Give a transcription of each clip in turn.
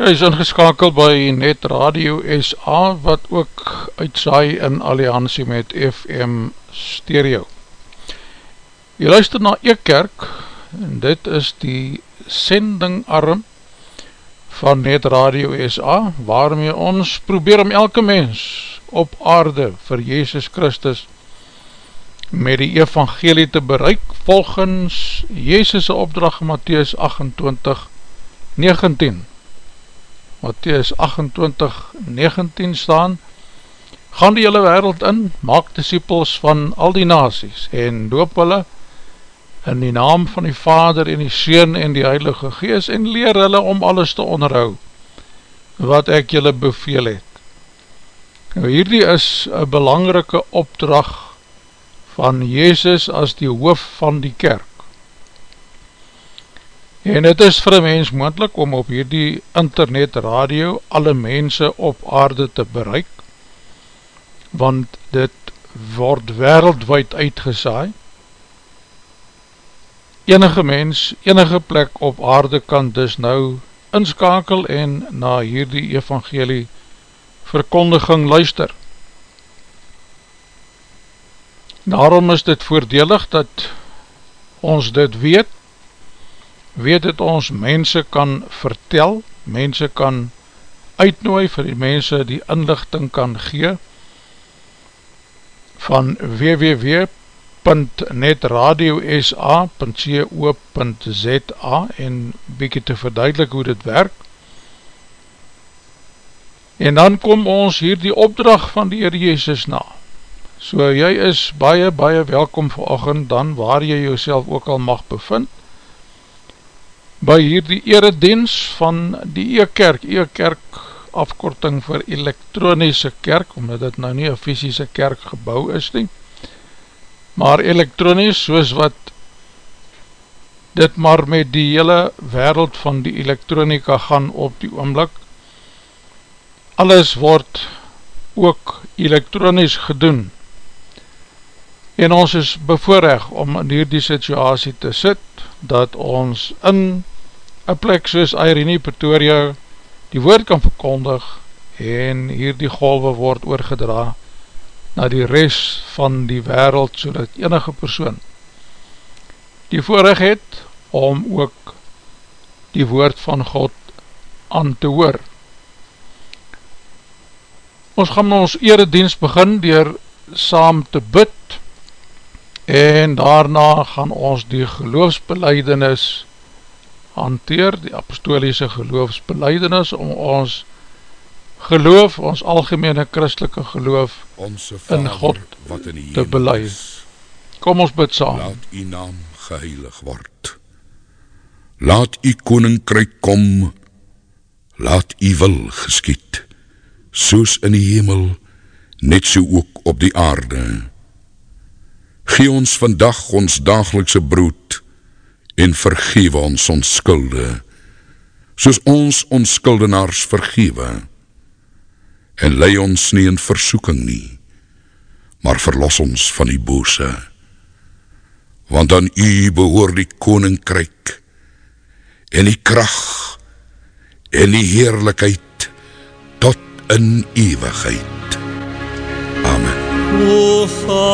Hy is ingeskakeld by Net Radio SA wat ook uitsaai in alliantie met FM Stereo. Jy luister na Eekkerk en dit is die sendingarm van Net Radio SA waarmee ons probeer om elke mens op aarde vir Jezus Christus met die evangelie te bereik volgens Jezus' opdracht Matthäus 28, 19. Matthäus 28, 19 staan, Gaan die hele wereld in, maak disciples van al die nasies en doop hulle in die naam van die Vader en die Seun en die Heilige Gees en leer hulle om alles te onderhou wat ek julle beveel het. Nou hierdie is een belangrike opdracht van Jezus as die hoof van die kerk. En het is vir een mens moendlik om op hierdie internet radio alle mense op aarde te bereik, want dit word wereldwijd uitgesaai. Enige mens, enige plek op aarde kan dus nou inskakel en na hierdie evangelie verkondiging luister. Daarom is dit voordelig dat ons dit weet, weet het ons mense kan vertel, mense kan uitnooi vir die mense die inlichting kan gee van www.netradiosa.co.za en bykie te verduidelik hoe dit werk. En dan kom ons hier die opdracht van die Heer Jezus na. So jy is baie, baie welkom vir oggend dan waar jy jouself ook al mag bevind by hier die eredienst van die E-kerk, E-kerk afkorting vir elektronische kerk, omdat dit nou nie een fysische kerk gebouw is nie, maar elektronisch soos wat dit maar met die hele wereld van die elektronika gaan op die oomlik, alles word ook elektronisch gedoen, en ons is bevoorrecht om in hierdie situasie te sit, dat ons in een plek soos Irene Pretoria die woord kan verkondig en hierdie golwe word oorgedra na die rest van die wereld, so dat enige persoon die voorrecht het om ook die woord van God aan te hoor. Ons gaan ons eredienst begin dier saam te bid en daarna gaan ons die geloofsbeleidenis hanteer, die apostoliese geloofsbeleidenis, om ons geloof, ons algemene christelike geloof in God in te beleid. Kom ons bid saam. Laat die naam geheilig word. Laat die koninkryk kom, laat die wil geskiet, soos in die hemel, net so ook op die aarde. Gee ons vandag ons dagelikse brood en vergewe ons ons skulde, soos ons ons skuldenaars vergewe. En lei ons nie in versoeking nie, maar verlos ons van die bose. Want aan u behoor die koninkryk en die kracht en die heerlijkheid tot in eeuwigheid. O Vader,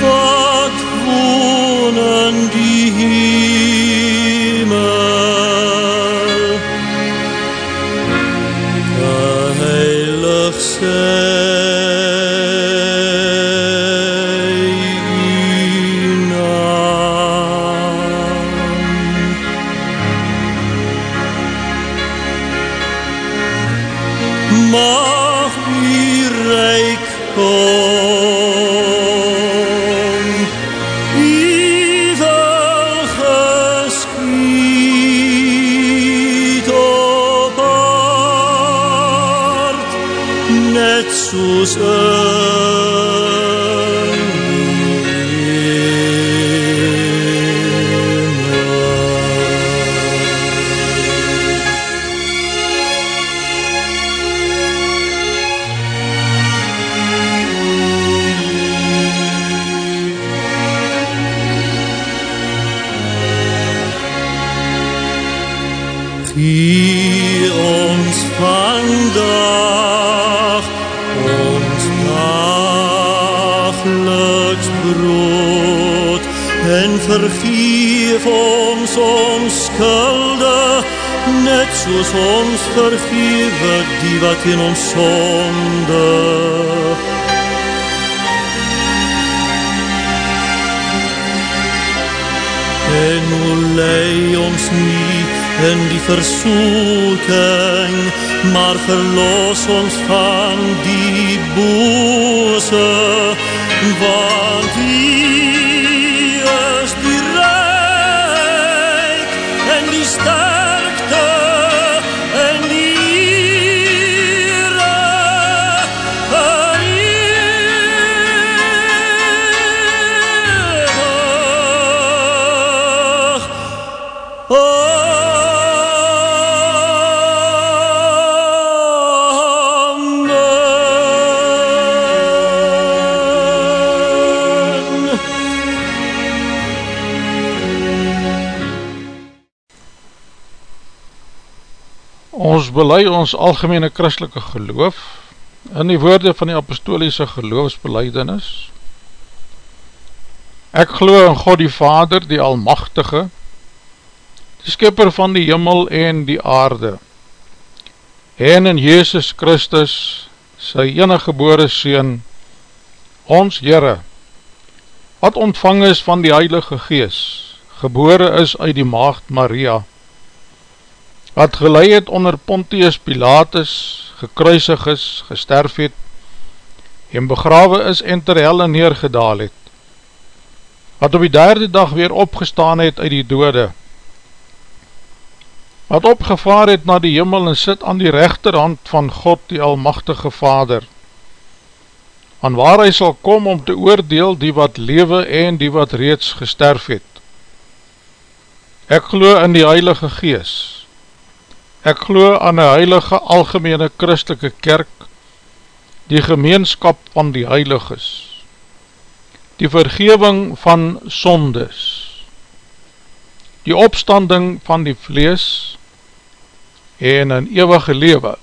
wat wohnen die hier? Soos ons vergewe die wat in ons sonde. En hoe lei ons nie in die versoeking, maar verlos ons van die bose, want die Ons belei ons algemene christelike geloof in die woorde van die apostoliese geloofsbeleidenis. Ek glo in God die Vader, die Almachtige, die skipper van die jimmel en die aarde, en in Jezus Christus, sy enige gebore Seen, ons Heere, wat ontvang is van die Heilige Gees, gebore is uit die maagd Maria, wat gelei het onder Pontius Pilatus, gekruisig is, gesterf het, en begrawe is en ter helle neergedaal het, wat op die derde dag weer opgestaan het uit die dode, wat opgevaar het na die jimmel en sit aan die rechterhand van God die Almachtige Vader, aan waar hy sal kom om te oordeel die wat lewe en die wat reeds gesterf het. Ek glo in die Heilige Gees, ek glo aan die Heilige Algemene Christelike Kerk, die gemeenskap van die Heiliges, die vergeving van sondes, die opstanding van die vlees en een eeuwige lewe.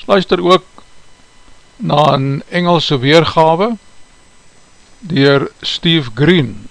Sluister ook na een Engelse weergawe dier Steve Green.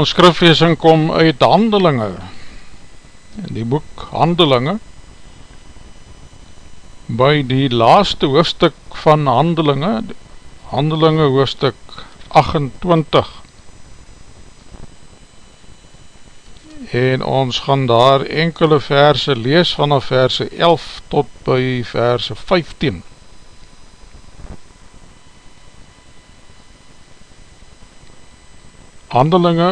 Ons skriflesing kom uit Handelinge. In die boek Handelinge. By die laaste hoofstuk van Handelinge Handelinge hoofstuk 28 en ons gaan daar enkele verse lees vanaf verse 11 tot by verse 15 Handelinge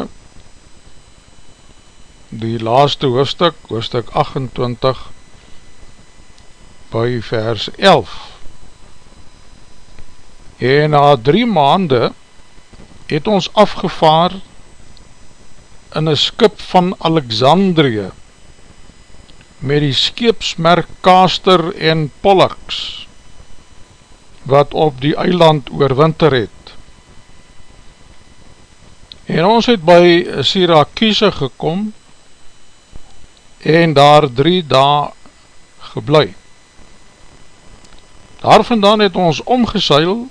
die laaste hoofstuk, hoofstuk 28 by vers 11 en na drie maande het ons afgevaar in een skip van Alexandrië met die skeepsmerk Kaster en Pollux wat op die eiland oorwinter het. En ons het by Syracuse gekom en daar drie dae geblei. Daar vandaan het ons omgeseil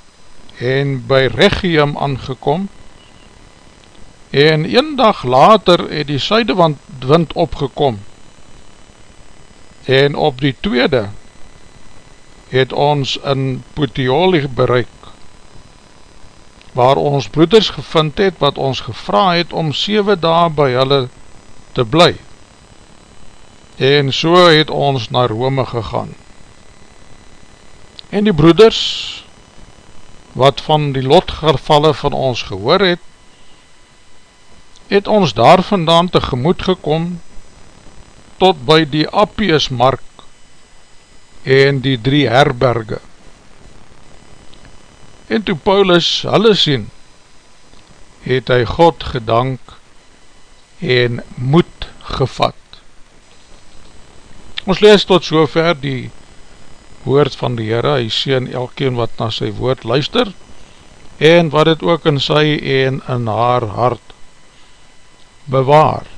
en by Regium aangekom en een dag later het die suidewand opgekom en op die tweede het ons in Puteoli bereik waar ons broeders gevind het wat ons gevra het om 7 dae by hulle te bly. En so het ons na Rome gegaan. En die broeders wat van die lotgevalle van ons gehoor het, het ons daar vandaan tegemoet gekom tot by die Appiusmark en die drie herberge. En toe Paulus hulle sien, het hy God gedank en moed gevat. Ons lees tot sover die woord van die Heere, hy sien elkeen wat na sy woord luister, en wat het ook in sy en in haar hart bewaar.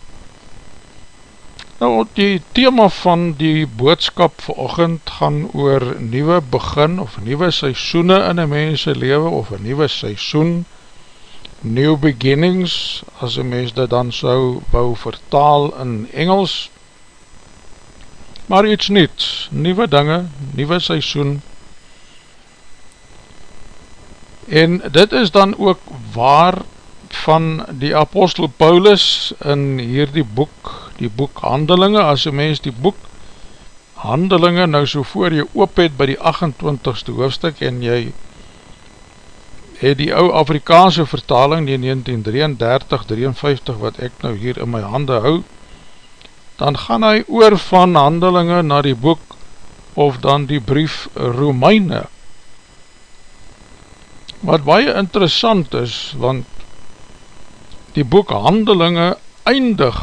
Nou, die thema van die boodskap verochend gaan oor nieuwe begin of nieuwe seisoene in een mense lewe of een nieuwe seisoen New Beginnings, as een mens dit dan so wou vertaal in Engels, maar iets niets, nieuwe dinge, nieuwe seisoen, en dit is dan ook waar van die apostel Paulus in hierdie boek, die boek Handelinge, as een mens die boek Handelinge nou so voor jy oop het by die 28ste hoofdstuk en jy het die ou Afrikaanse vertaling die 1933-53 wat ek nou hier in my hande hou, dan gaan hy oor van handelinge na die boek of dan die brief Romeine. Wat baie interessant is, want die boek handelinge eindig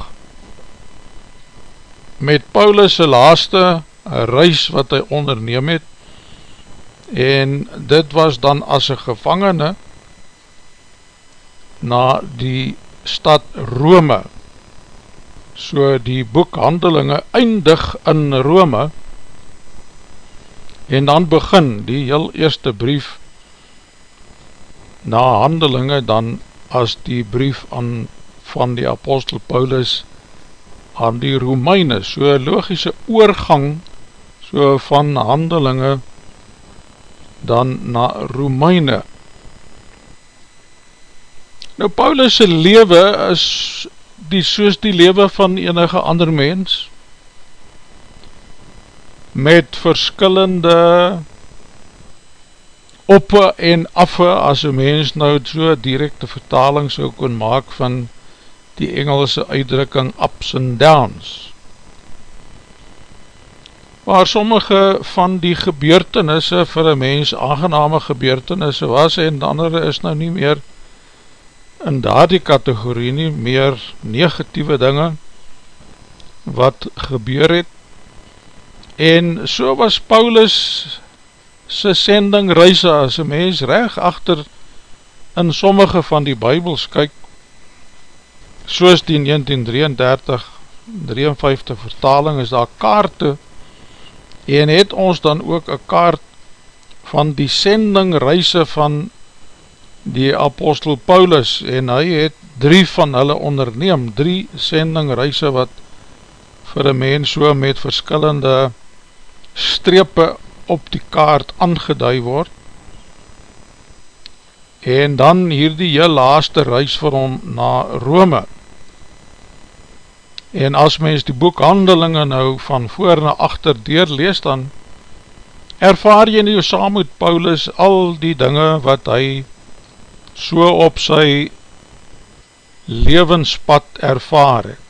met Paulus' laaste reis wat hy onderneem het, en dit was dan as een gevangene na die stad Rome so die boekhandelinge eindig in Rome en dan begin die heel eerste brief na handelinge dan as die brief aan, van die apostel Paulus aan die Romeine, so logische oorgang so van handelinge dan na Romeine. Nou Paulus' lewe is die soos die lewe van enige ander mens met verskillende oppe en affe as een mens nou so directe vertaling so kon maak van die Engelse uitdrukking ups and downs. Waar sommige van die gebeurtenisse vir een mens aangename gebeurtenisse was en andere is nou nie meer in daar die kategorie nie, meer negatieve dinge wat gebeur het. En so was Paulus sy sending reise as een mens recht achter in sommige van die bybels kyk soos die 1933 53 vertaling is daar kaarte en het ons dan ook een kaart van die sendingreise van die apostel Paulus en hy het drie van hulle onderneem, drie sendingreise wat vir een mens so met verskillende strepe op die kaart aangeduid word. En dan hier die heel laaste reis vir hom na Rome. En as mens die boekhandelinge nou van voor na achter deur lees, dan ervaar jy nou saam met Paulus al die dinge wat hy so op sy levenspad ervaar het.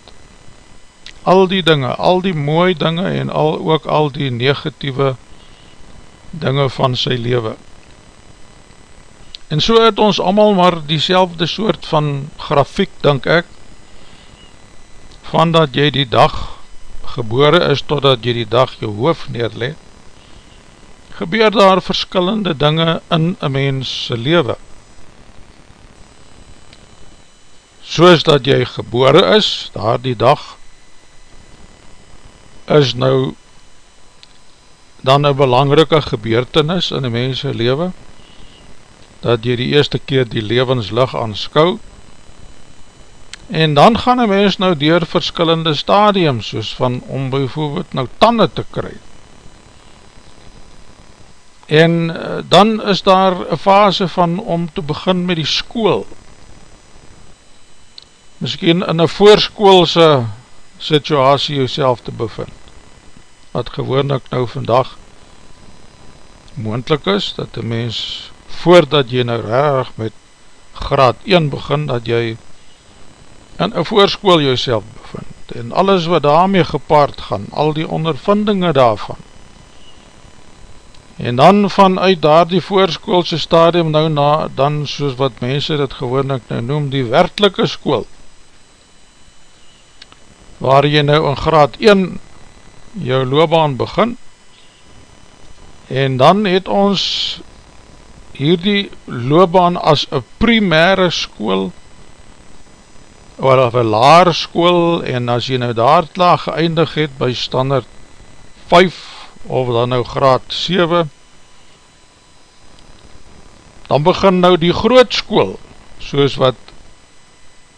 Al die dinge, al die mooie dinge en al, ook al die negatieve dinge van sy leven. En so het ons allemaal maar die soort van grafiek, denk ek, van dat jy die dag gebore is totdat jy die dag jou hoofd neerle, gebeur daar verskillende dinge in een mense lewe. Soos dat jy gebore is, daar die dag, is nou dan een belangrike gebeurtenis in een mense lewe, dat jy die eerste keer die levenslig aanskou, En dan gaan een mens nou door verskillende stadiums, soos van om bijvoorbeeld nou tanden te kry. En uh, dan is daar een fase van om te begin met die school. Misschien in een voorschoolse situasie jouself te bevind. Wat gewoonlik nou vandag moendlik is, dat die mens voordat jy nou raag met graad 1 begin, dat jy in een voorskoel jouself bevind. En alles wat daarmee gepaard gaan, al die ondervindinge daarvan. En dan vanuit daar die voorskoolse stadium nou na, dan soos wat mense dit gewoonlik nou noem, die werkelike skool waar jy nou in graad 1 jou loopbaan begin. En dan het ons hierdie loopbaan as een primaire oor of een laarskoel en as jy nou daar klaar geëindig het by standaard 5 of dan nou graad 7 dan begin nou die grootskoel soos wat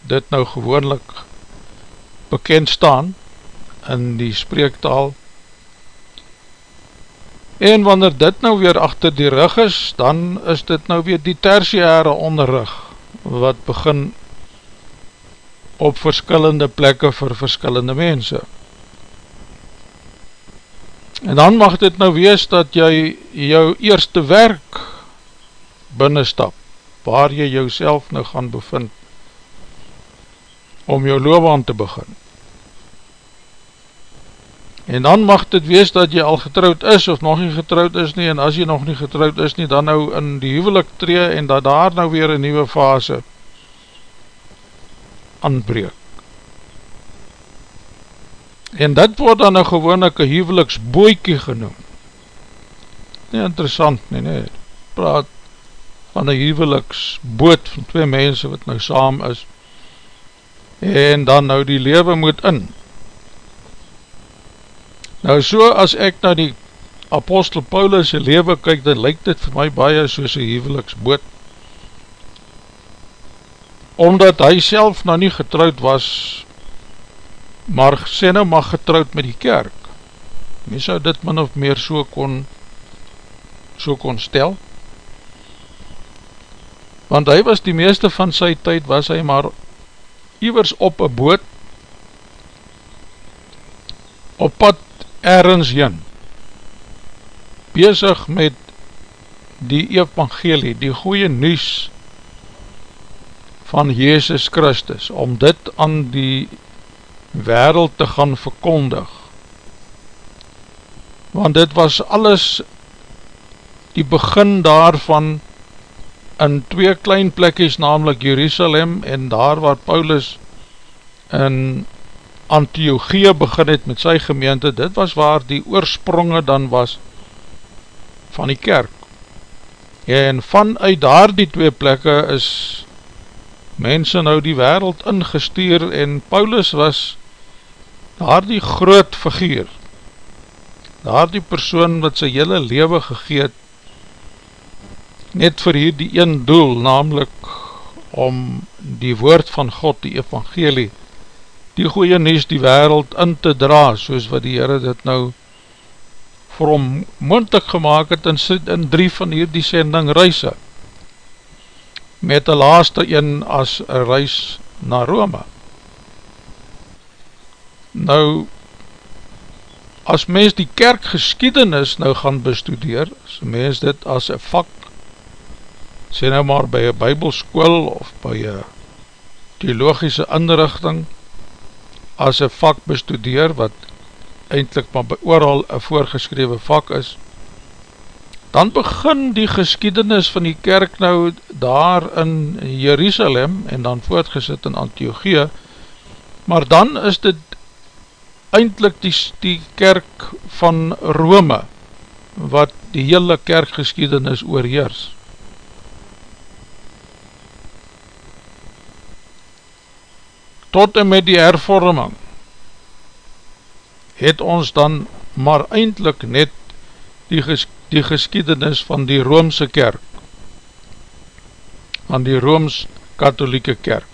dit nou gewoonlik bekend staan in die spreektaal. En wanneer dit nou weer achter die rug is dan is dit nou weer die tertiare onderrug wat begin op verskillende plekke vir verskillende mense. En dan mag dit nou wees dat jy jou eerste werk binnenstap waar jy jouself nou gaan bevind om jou loopbaan te begin. En dan mag dit wees dat jy al getrouwd is of nog nie getrouwd is nie en as jy nog nie getrouwd is nie dan nou in die huwelik tree en dat daar nou weer een nieuwe fase aanbreek. En dit word dan nou een huweliksboekie genoem. Nie interessant nie, nie. Praat van een huweliksboot van twee mense wat nou saam is en dan nou die lewe moet in. Nou so as ek na die apostel Paulus' lewe kyk, dan lyk dit vir my baie soos een heveliksboot. Omdat hy self nou nie getrouwd was, maar sê nou maar getrouwd met die kerk. Mens sou dit min of meer so kon, so kon stel. Want hy was die meeste van sy tyd, was hy maar iwers op een boot op pad ergens heen bezig met die evangelie, die goeie nies van Jezus Christus, om dit aan die wereld te gaan verkondig. Want dit was alles die begin daarvan in twee klein plekjes, namelijk Jerusalem en daar waar Paulus in Antiochie begin het met sy gemeente, dit was waar die oorspronge dan was van die kerk. En vanuit daar die twee plekke is mense nou die wereld ingestuur en Paulus was daar die groot figuur, daar die persoon wat sy hele leven gegeet net vir hier die een doel, namelijk om die woord van God, die evangelie, die goeie nies die wereld in te dra, soos wat die Heere dit nou vir hom moontig gemaakt het, sit in drie van hier die sending reise, met die laaste een as een reis na Rome. Nou, as mens die kerkgeschiedenis nou gaan bestudeer, as mens dit as een vak sê nou maar by een bybelskool of by een theologische inrichting as een vak bestudeer wat eindelijk maar by ooral een voorgeskrewe vak is dan begin die geskiedenis van die kerk nou daar in Jerusalem en dan voortgesit in Antiochie maar dan is dit eindelijk die, die kerk van Rome wat die hele kerkgeskiedenis oorheers tot en met die hervorming het ons dan maar eindelijk net die, ges die geskiedenis van die Roomse kerk. Van die Rooms-Katholieke kerk.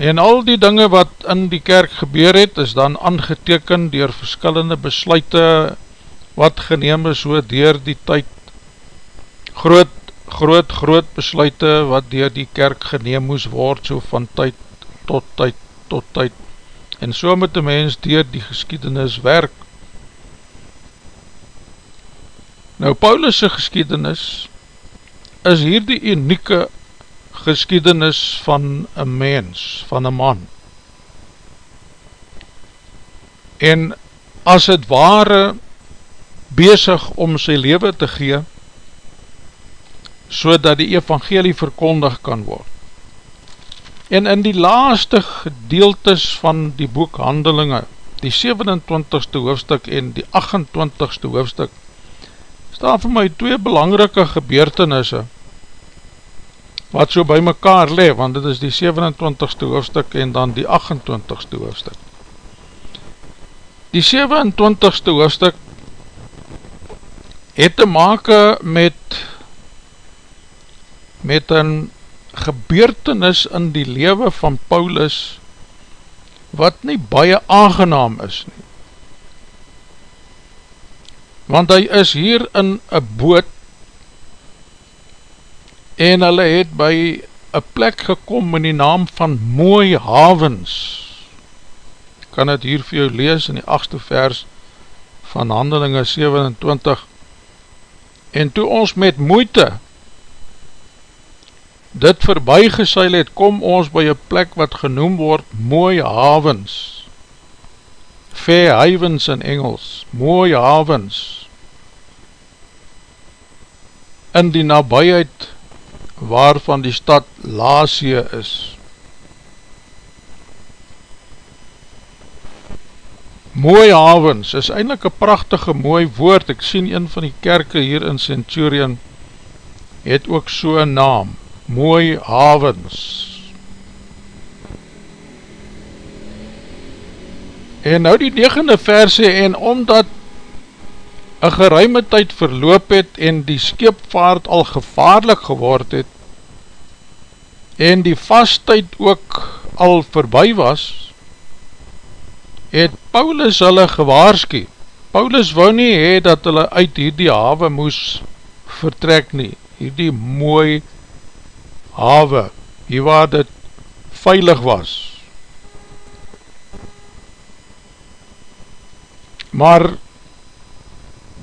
En al die dinge wat in die kerk gebeur het is dan aangeteken dier verskillende besluite wat geneem is so dier die tyd. Groot groot, groot besluite wat dier die kerk geneem moes word, so van tyd tot tyd tot tyd, en so moet die mens dier die geskiedenis werk. Nou, Paulus' geskiedenis is hier die unieke geskiedenis van een mens, van een man. En as het ware bezig om sy leven te gee, so dat die evangelie verkondig kan word. En in die laaste gedeeltes van die boek Handelinge, die 27ste hoofdstuk en die 28ste hoofdstuk, staan vir my twee belangrike gebeurtenisse, wat so by mekaar le, want dit is die 27ste hoofdstuk en dan die 28ste hoofdstuk. Die 27ste hoofdstuk het te make met met een gebeurtenis in die lewe van Paulus wat nie baie aangenaam is nie. Want hy is hier in een boot en hulle het by een plek gekom in die naam van Mooi Havens. Ek kan het hier vir jou lees in die achtste vers van Handelinge 27 en toe ons met moeite dit voorbij geseil het, kom ons by een plek wat genoem word Mooi Havens. Fair Havens in Engels, Mooi Havens. In die nabijheid waarvan die stad Lasie is. Mooi havens is eindelijk een prachtige mooi woord, ek sien een van die kerke hier in Centurion het ook so een naam, Mooi havens. En nou die negende verse en omdat een geruime tyd verloop het en die skeepvaart al gevaarlik geword het en die vasttijd ook al voorbij was, het Paulus hulle gewaarski. Paulus wou nie hee dat hulle uit hierdie hawe moes vertrek nie, hierdie mooi hawe, hier waar dit veilig was. Maar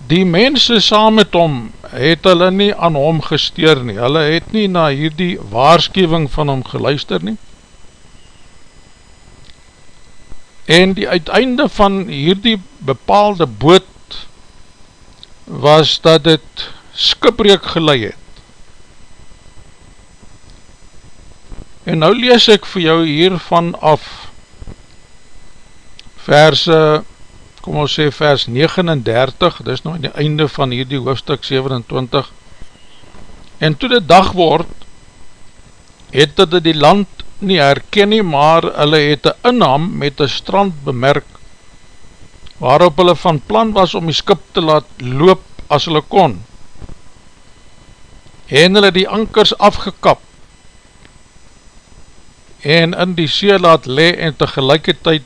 die mense saam met hom het hulle nie aan hom gesteer nie, hulle het nie na hierdie waarschuwing van hom geluister nie. En die uiteinde van hierdie bepaalde boot was dat het skipbreek geleid het. En nou lees ek vir jou hiervan af. Verse kom ons sê vers 39, dit is nou in die einde van hierdie hoofdstuk 27, en toe die dag word, het dit die land nie herken nie, maar hulle het een inham met een strand bemerk, waarop hulle van plan was om die skip te laat loop as hulle kon, en hulle die ankers afgekap, en in die see laat le en tegelijkertijd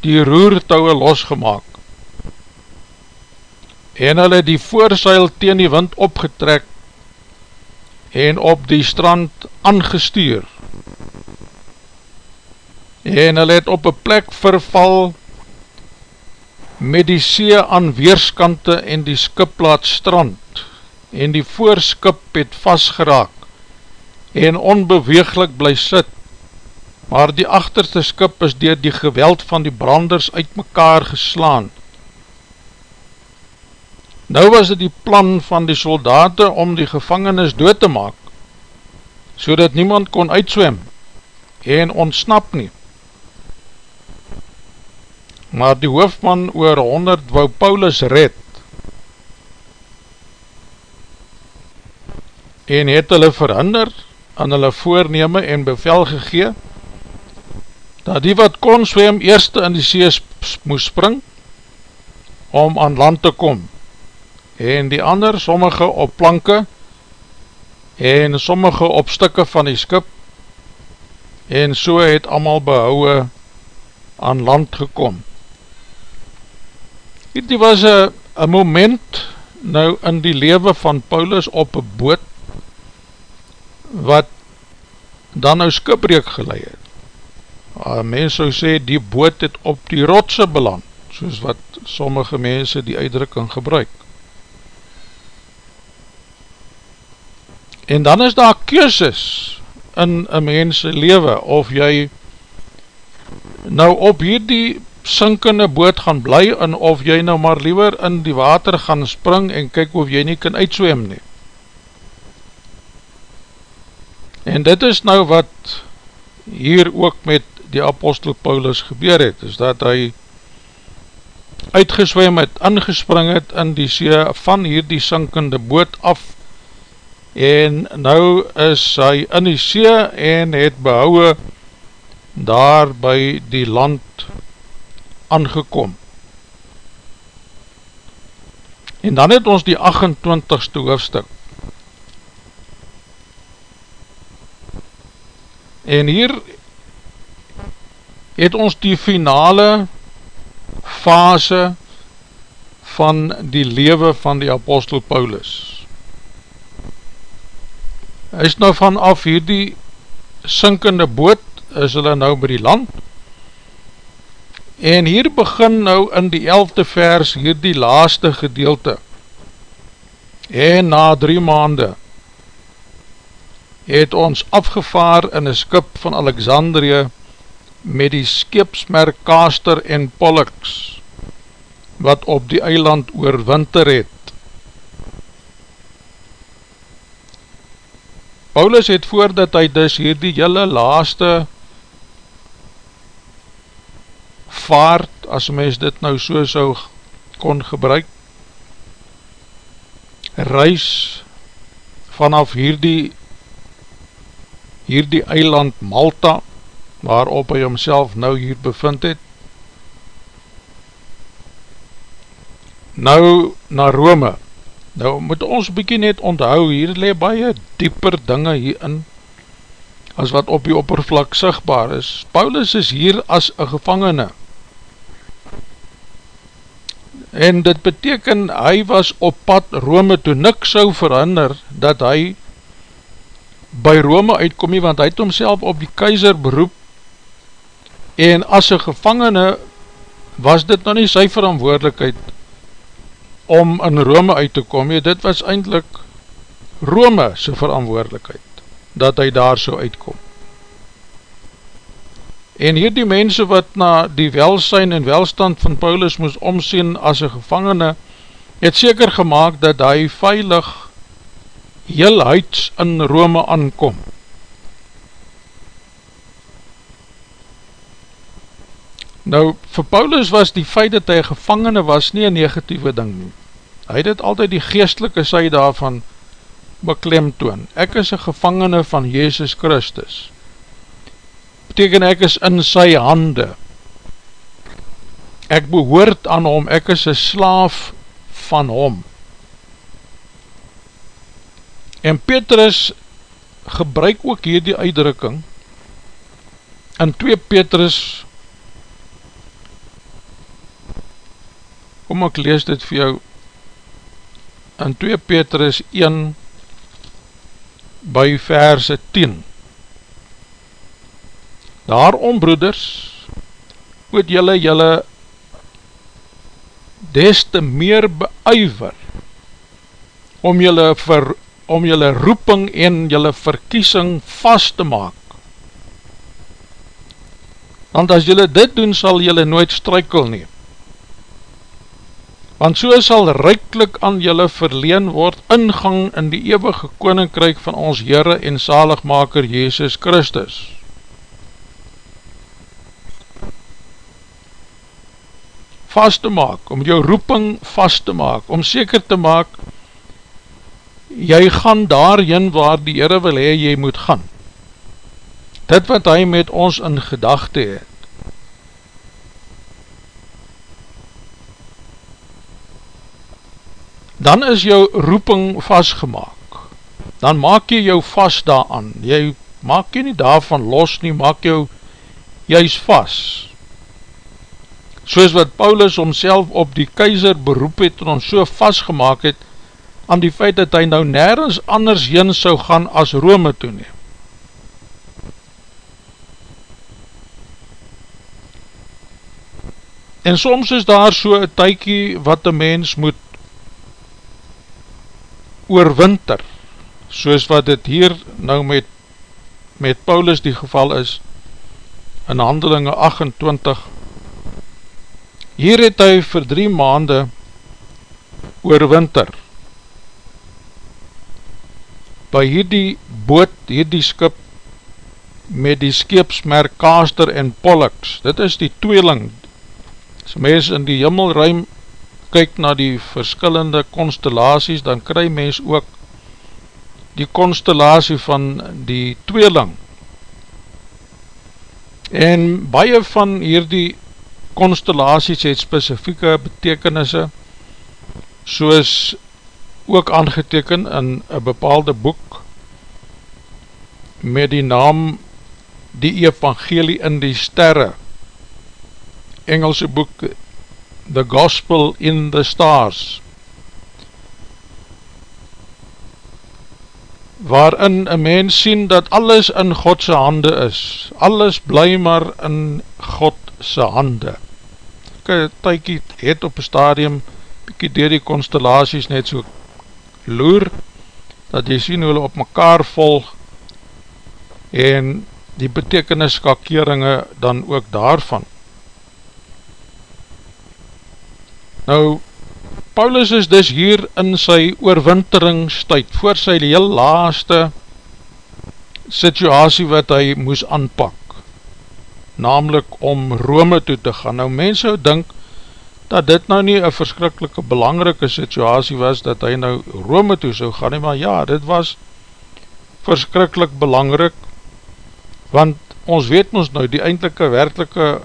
die roertouwe losgemaak. En hulle die voorseil teen die wind opgetrek en op die strand aangestuur. En hulle het op een plek verval met die see aan weerskante en die skip laat strand en die voorskip het vastgeraak en onbeweeglik bly sit maar die achterste skip is dier die geweld van die branders uit mekaar geslaan. Nou was het die plan van die soldaten om die gevangenis dood te maak, so dat niemand kon uitswem en ontsnap nie. Maar die hoofdman oor 100 wou Paulus red en het hulle verhinder aan hulle voorneme en bevel gegeen dat die wat kon swem eerste in die see moes spring om aan land te kom. En die ander sommige op planke en sommige op stikke van die skip. En so het allemaal behouwe aan land gekom. Hierdie was een moment nou in die lewe van Paulus op een boot wat dan nou skipbreek geleid het mens sou sê die boot het op die rotse beland, soos wat sommige mense die uitdrukking gebruik. En dan is daar keeses in een mense lewe, of jy nou op hierdie sinkende boot gaan bly, en of jy nou maar liever in die water gaan spring, en kyk of jy nie kan uitswem nie. En dit is nou wat hier ook met die apostel Paulus gebeur het, is dat hy uitgeswem het, ingespring het in die see van hier die sinkende boot af en nou is hy in die see en het behouwe daar by die land aangekom. En dan het ons die 28ste hoofdstuk. En hier het ons die finale fase van die lewe van die apostel Paulus. Hy is nou vanaf hierdie sinkende boot, is hulle nou by die land, en hier begin nou in die elfde vers hierdie laaste gedeelte, en na drie maande, het ons afgevaar in een skip van Alexandrië, met die skipsmerk Kaster en Pollux, wat op die eiland oorwinter het. Paulus het voordat hy dus hier die jylle laaste vaart, as mens dit nou so so kon gebruik, reis vanaf hierdie hierdie eiland Malta, waarop hy homself nou hier bevind het, nou na Rome, nou moet ons bykie net onthou, hier le baie dieper dinge hierin, as wat op die oppervlak sigtbaar is. Paulus is hier as een gevangene, en dit beteken, hy was op pad Rome, toe niks sou verhinder, dat hy by Rome uitkom nie, want hy het homself op die keizer beroep, en as een gevangene, was dit nou nie sy verantwoordelikheid, om in Rome uit te kom, ja, dit was eindelijk Rome sy verantwoordelikheid, dat hy daar so uitkom. En hier die mense wat na die welsijn en welstand van Paulus moes omsien as een gevangene, het seker gemaakt dat hy veilig heel huids in Rome aankom. Nou, vir Paulus was die feit dat hy gevangene was nie een negatieve ding nie. Hy het altyd die geestelike sy daarvan beklemtoon. Ek is een gevangene van Jezus Christus. Beteken ek is in sy hande. Ek behoort aan hom, ek is een slaaf van hom. En Petrus gebruik ook hier die uitdrukking in 2 Petrus Kom ek lees dit vir jou. In 2 Petrus 1 by verse 10 Daarom broeders moet jylle jylle des te meer beuiver om jylle ver, om jylle roeping en jylle verkiesing vast te maak. Want as jylle dit doen sal jylle nooit struikel neem want so sal reiklik aan julle verleen word ingang in die eeuwige koninkryk van ons Heere en zaligmaker Jezus Christus. Vast te maak, om jou roeping vast te maak, om seker te maak, jy gaan daarin waar die Heere wil hee, jy moet gaan. Dit wat hy met ons in gedachte het, dan is jou roeping vastgemaak. Dan maak jy jou vast daaraan. Jy maak jy nie daarvan los nie, maak jou juist vast. Soos wat Paulus homself op die keizer beroep het en ons so vastgemaak het aan die feit dat hy nou nergens anders heen sou gaan as Rome toeneem. En soms is daar so een tykie wat een mens moet oorwinter, soos wat het hier nou met, met Paulus die geval is, in handelinge 28, hier het hy vir drie maande oorwinter, by hierdie boot, hierdie skip, met die skeepsmerk Kaster en Pollux, dit is die tweeling, as mens in die jimmelruim kyk na die verskillende constellaties, dan kry mens ook die constellatie van die tweeling. En baie van hierdie constellaties het specifieke betekenisse soos ook aangeteken in een bepaalde boek met die naam Die Evangelie in die Sterre Engelse boek The Gospel in the Stars waarin een mens sien dat alles in Godse hande is. Alles bly maar in Godse hande. Ek een tykie het op een stadium bykie dier die constellaties net so loer dat jy sien hoe hulle op mekaar volg en die betekeniskakeringe dan ook daarvan nou Paulus is dus hier in sy oorwinteringstijd voor sy heel laaste situasie wat hy moes aanpak namelijk om Rome toe te gaan. Nou mens zou dink dat dit nou nie een verskrikkelike belangrike situasie was, dat hy nou Rome toe zou gaan, maar ja, dit was verskrikkelijk belangrik, want ons weet ons nou, die eindelike werkelike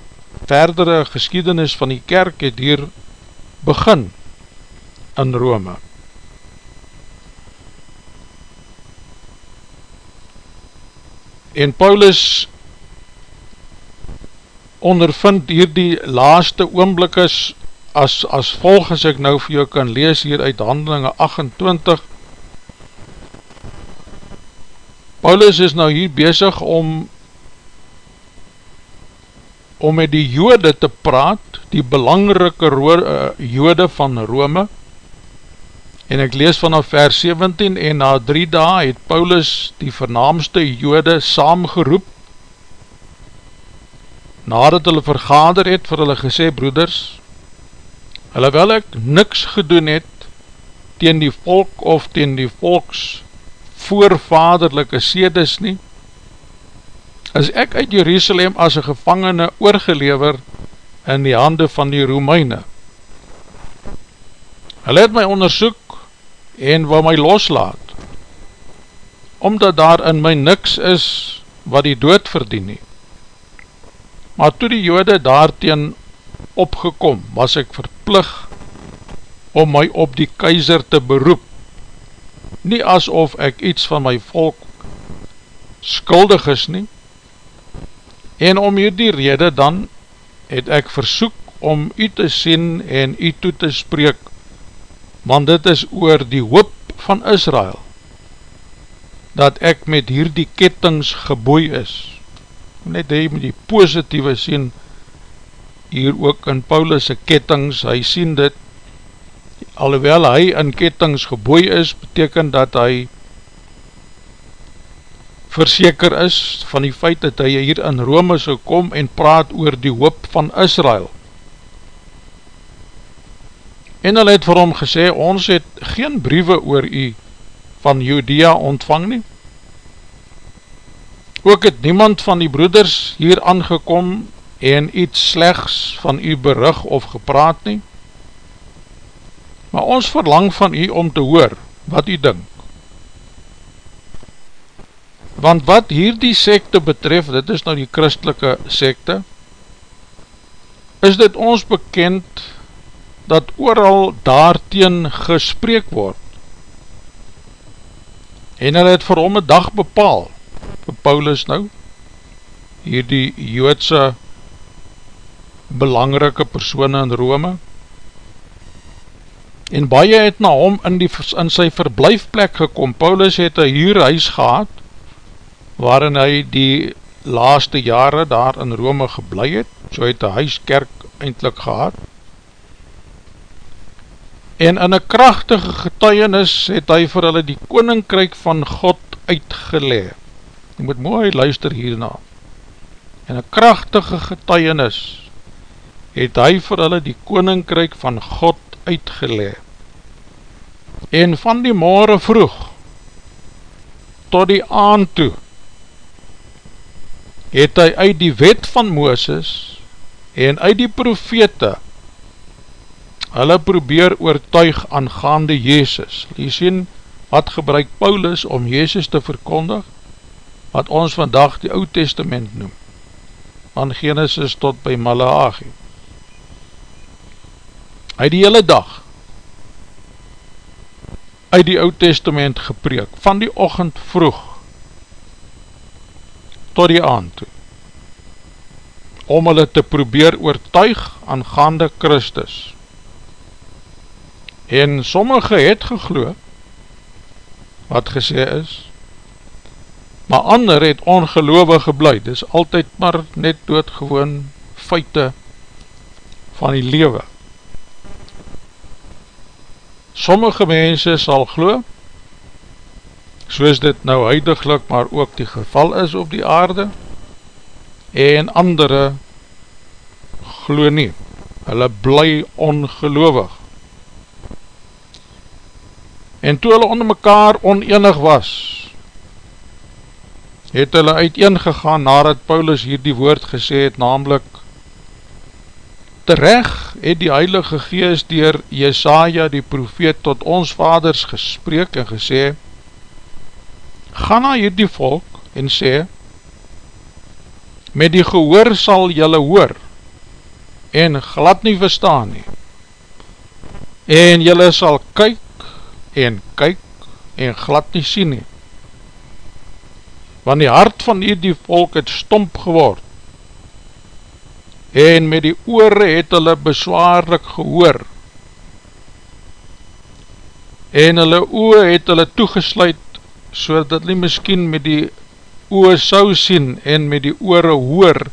verdere geschiedenis van die kerk het hier begin in Rome. En Paulus ondervind hier die laaste oomblik is as, as volgens ek nou vir jou kan lees hier uit handelinge 28 Paulus is nou hier bezig om om met die jode te praat die belangrike uh, jode van Rome. En ek lees vanaf vers 17 en na drie dae het Paulus die vernaamste jode saamgeroep. Nadat hulle vergader het vir hulle gesê, broeders, hulle wel ek niks gedoen het teen die volk of teen die volks voorvaderlijke sedes nie, is ek uit Jerusalem as een gevangene oorgelever in die hande van die Romeine. Hulle het my onderzoek en wil my loslaat, omdat daar in my niks is wat die dood verdien nie. Maar toe die jode daarteen opgekom, was ek verplig om my op die keizer te beroep, nie asof ek iets van my volk skuldig is nie, en om hierdie rede dan het ek versoek om u te sien en u toe te spreek, want dit is oor die hoop van Israel, dat ek met hierdie kettings geboei is, net hy met die positieve sien. Hier ook in Paulus' kettings, hy sien dit. Alhoewel hy in kettings geboei is, beteken dat hy verseker is van die feit dat hy hier in Rome sal kom en praat oor die hoop van Israel. En hy het vir hom gesê, ons het geen briewe oor u van Judea ontvang nie, Ook het niemand van die broeders hier aangekom en iets slechts van u berug of gepraat nie. Maar ons verlang van u om te hoor wat u dink. Want wat hier die sekte betref, dit is nou die christelike sekte, is dit ons bekend dat ooral daarteen gespreek word. En hy het vir hom een dag bepaald, vir Paulus nou, hier die joodse belangrike persoon in Rome, en baie het na hom in, die, in sy verblijfplek gekom, Paulus het een huurhuis gehad, waarin hy die laaste jare daar in Rome geblei het, so het die huiskerk eindelijk gehad, en in een krachtige getuienis het hy vir hulle die koninkryk van God uitgeleid, Jy moet mooi luister hierna. En een krachtige getuienis het hy vir hulle die koninkryk van God uitgeleid. En van die morgen vroeg tot die aand toe het hy uit die wet van Mooses en uit die profete hulle probeer oortuig aangaande Jezus. Jy sien wat gebruik Paulus om Jezus te verkondig? wat ons vandag die oud testament noem, van Genesis tot by Malachi. Hy die hele dag uit die oud testament gepreek, van die ochend vroeg, tot die aand toe, om hulle te probeer oortuig aangaande Christus, en sommige het geglo, wat gesê is, maar ander het ongeloofig geblei, dit is altyd maar net doodgewoon feite van die lewe. Sommige mense sal glo, soos dit nou huidiglik maar ook die geval is op die aarde, en andere glo nie, hulle bly ongeloofig. En toe hulle onder mekaar onenig was, het hulle uiteengegaan nadat Paulus hier die woord gesê het, namelijk, terecht het die Heilige Gees dier Jesaja die profeet tot ons vaders gespreek en gesê, ga na hier die volk en sê, met die gehoor sal jylle hoor, en glad nie verstaan nie, en jylle sal kyk en kyk en glad nie sien nie. Want die hart van die volk het stomp geword. En met die oore het hulle beswaarlik gehoor. En hulle oe het hulle toegesluit so dat hulle miskien met die oe sou sien en met die oore hoor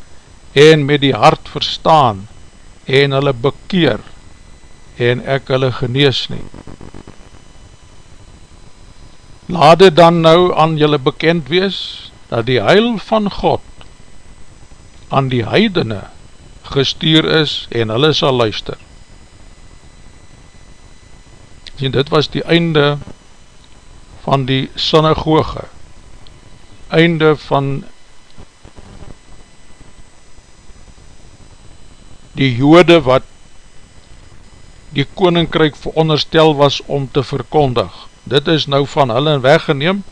en met die hart verstaan en hulle bekeer en ek hulle genees nie. Laat dit dan nou aan julle bekend wees, dat die heil van God aan die heidene gestuur is en hulle sal luister. Sien, dit was die einde van die synagoge, einde van die jode wat die koninkryk veronderstel was om te verkondig dit is nou van hulle weggeneem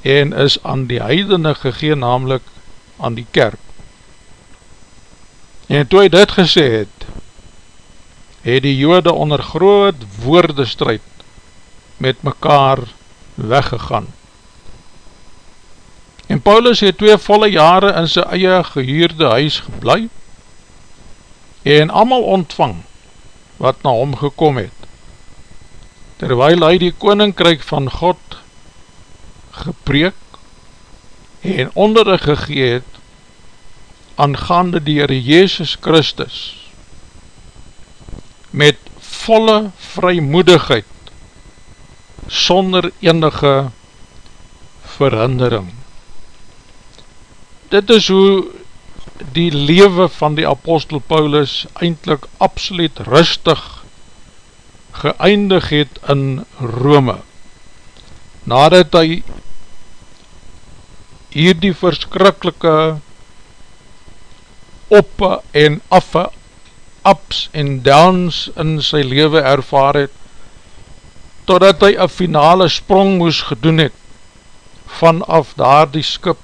en is aan die heidene gegeen, namelijk aan die kerk. En toe hy dit gesê het, het die jode onder groot woordestrijd met mekaar weggegaan. En Paulus het twee volle jare in sy eie gehuurde huis geblei en allemaal ontvang wat na hom gekom het terwyl hy die koninkryk van God gepreek en onderrig gegeet aangaande die Heere Jezus Christus met volle vrymoedigheid sonder enige verhindering. Dit is hoe die lewe van die apostel Paulus eindelijk absoluut rustig geëindig het in Rome nadat hy hier die verskrikkelike oppe en affe ups en downs in sy leven ervaar het totdat hy een finale sprong moes gedoen het vanaf daar die skip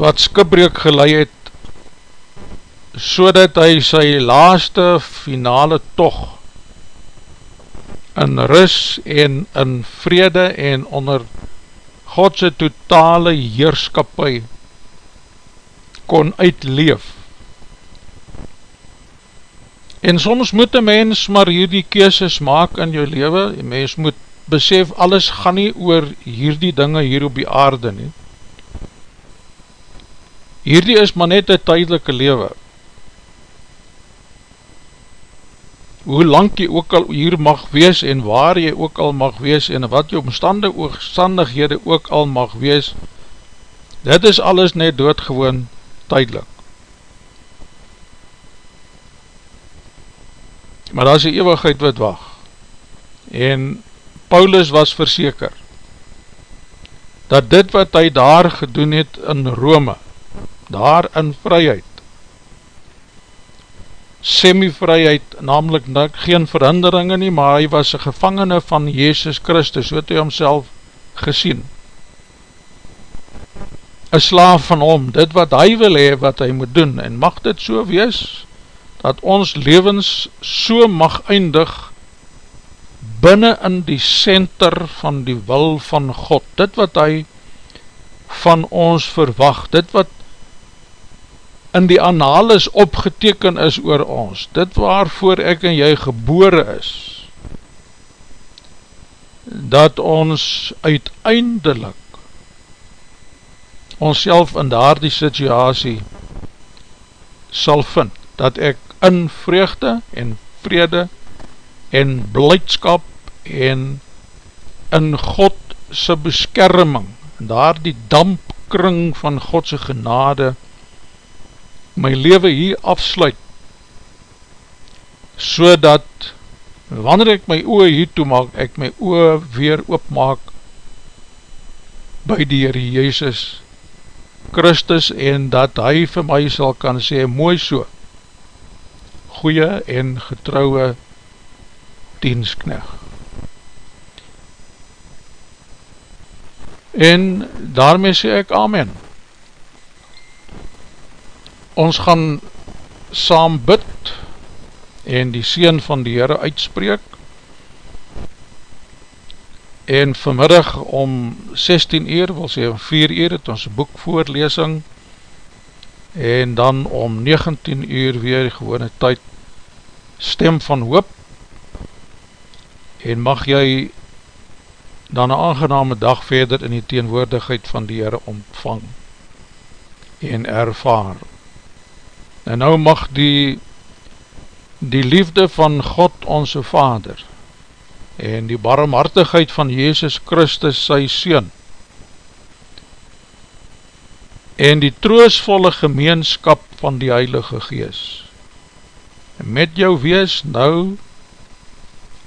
wat skipbreek geleid het so dat hy sy laaste finale tocht in rus en in vrede en onder Godse totale heerskapie kon uitleef. En soms moet een mens maar hierdie keeses maak in jou leven, en mens moet besef, alles gaan nie oor hierdie dinge hier op die aarde nie. Hierdie is maar net een tydelike leven. hoe lang jy ook al hier mag wees en waar jy ook al mag wees en wat jy omstandighede ook al mag wees, dit is alles net doodgewoon tydelik. Maar daar is die eeuwigheid wat wacht. En Paulus was verseker, dat dit wat hy daar gedoen het in Rome, daar in vryheid, semi-vryheid, namelijk geen verhinderinge nie, maar hy was een gevangene van Jezus Christus, so het hy homself gesien. Een slaaf van hom, dit wat hy wil hee, wat hy moet doen, en mag dit so wees, dat ons levens so mag eindig binnen in die center van die wil van God, dit wat hy van ons verwag, dit wat in die analis opgeteken is oor ons, dit waarvoor ek en jy gebore is, dat ons uiteindelik ons in daar die situasie sal vind, dat ek in vreugde en vrede en blijdskap en in God sy beskerming, daar die dampkring van Godse genade, my leven hier afsluit, so dat wanneer ek my oor hier toe maak, ek my oor weer oopmaak by die Heer Jezus Christus en dat hy vir my sal kan sê, mooi so, goeie en getrouwe diensknecht. En daarmee sê ek Amen. Ons gaan saam bid en die Seen van die Heere uitspreek. En vanmiddag om 16 uur, wil sê om 4 uur, het ons boekvoorlesing. En dan om 19 uur weer gewone tyd stem van hoop. En mag jy dan een aangename dag verder in die teenwoordigheid van die Heere ontvang en ervaar. En nou mag die, die liefde van God onze Vader en die barmhartigheid van Jezus Christus sy Seen en die troosvolle gemeenskap van die Heilige Gees met jou wees nou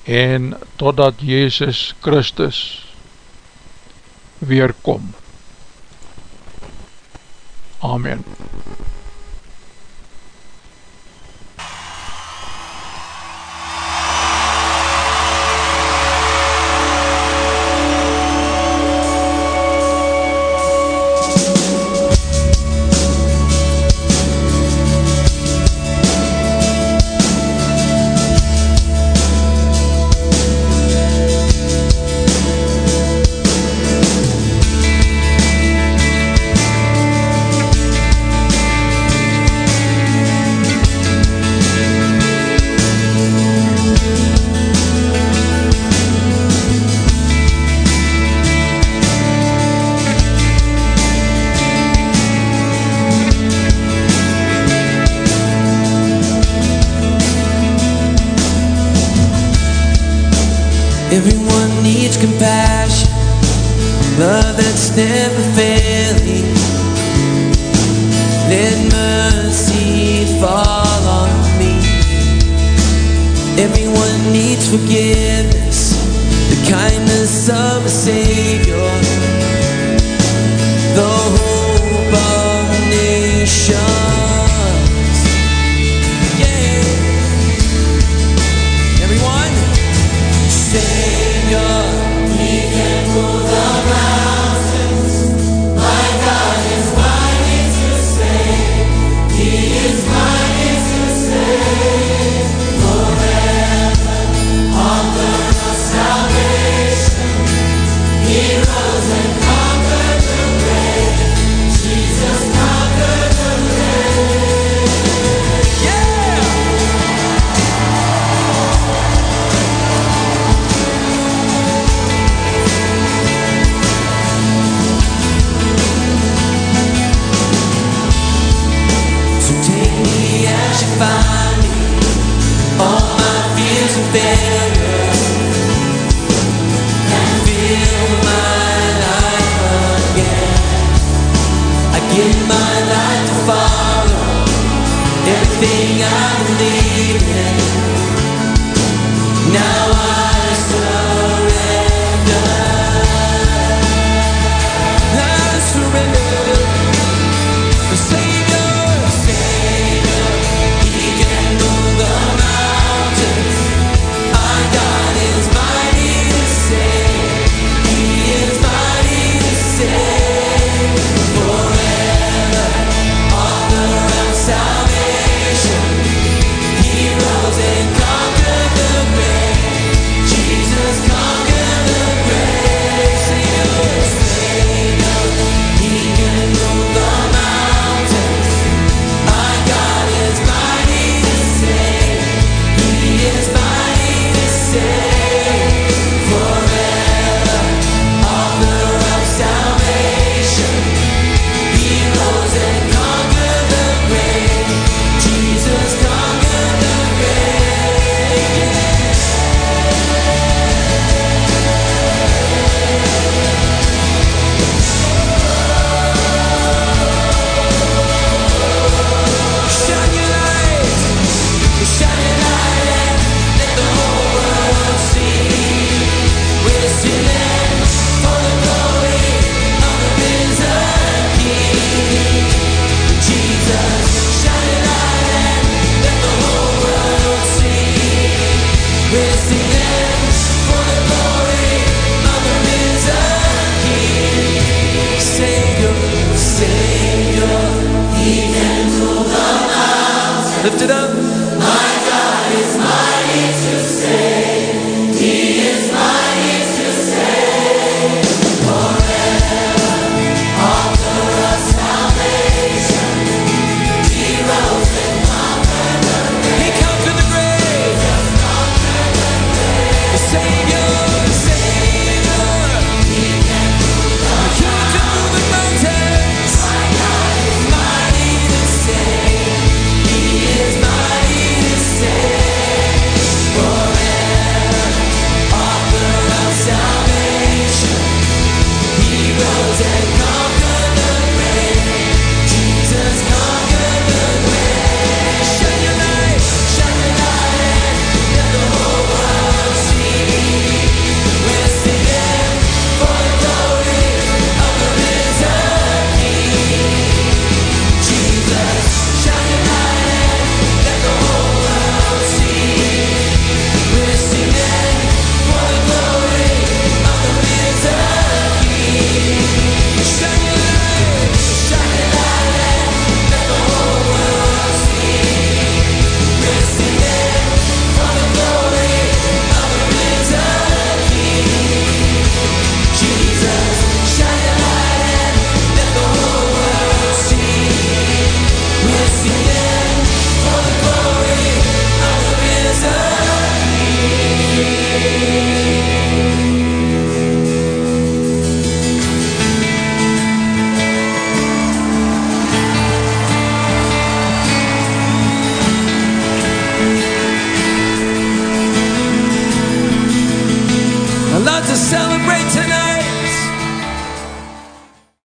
en totdat Jezus Christus weerkom. Amen. again.